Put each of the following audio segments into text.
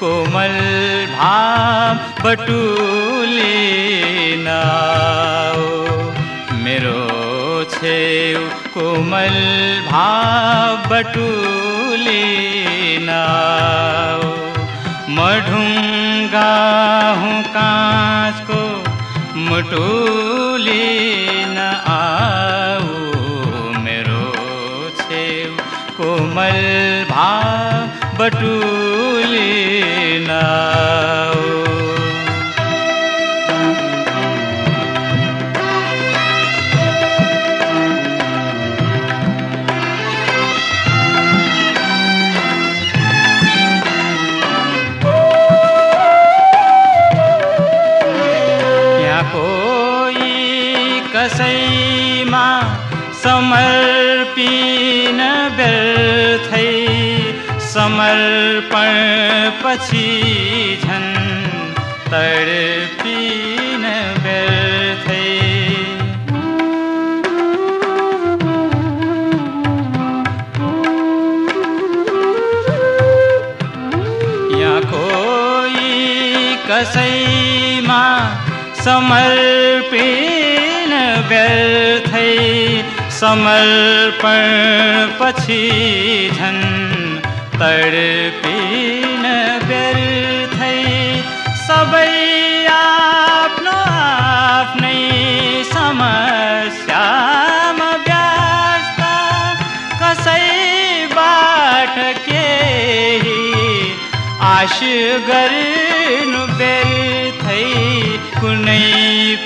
कोमल भाव बटुलिन मेरो छेउ कोमल भाव बटुलिन मढुङ्गा हुँ काँचको मुटुलिन आऊ मेरो छेउ कोमल भाव बटुलिन कोही कसैमा व्यर्थै समर्पण पछि झन् तडपिन व्यर्थै। यहाँ कोही कसैमा समर्पिन व्यर्थै। समर्पण पछि झन् तडपिन व्यर्थै सबै आफ्नो आफ्नै समस्यामा व्यस्त। कसैबाट केही आश गर्नु व्यर्थै कुनै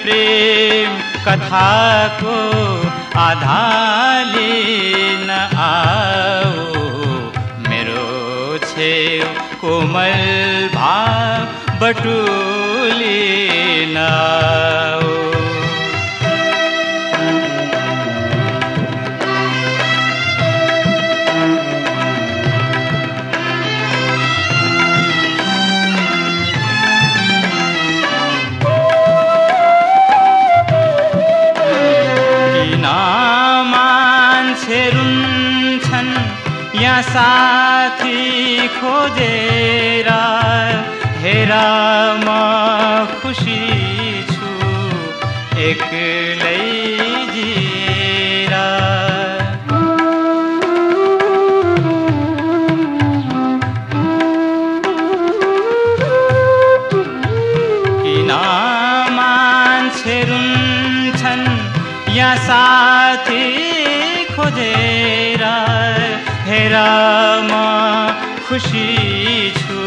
प्रेम कथाको आधालिन आओ मेरो छे कोमल भाव बटुली ना साथी खोजेर हेर म खुसी छु एक्लै जिएर किन मान्छे रुन्छन् यहाँ साथी हेर म खुसी छु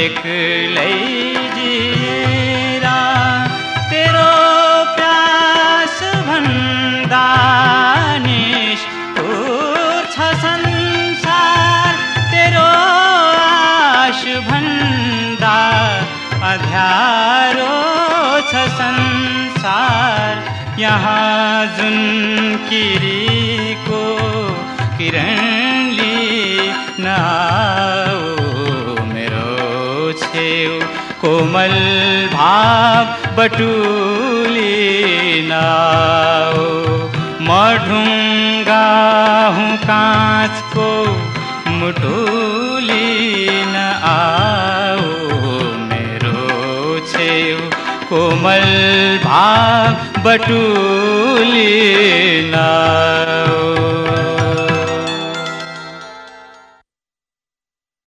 एक्लै जिएर तेरो प्यास भन्दा निष्ठुर छ संसार। तेरो आश भन्दा अध्यारो छ संसार। यहाँ जुन किरीको किरणले नाओ मेरो छेउ कोमल भाव बटुलिन आओ म ढुङ्गा हुँ काँचको आओ मेरो छेउ कोमल भाव बटुलिन आओ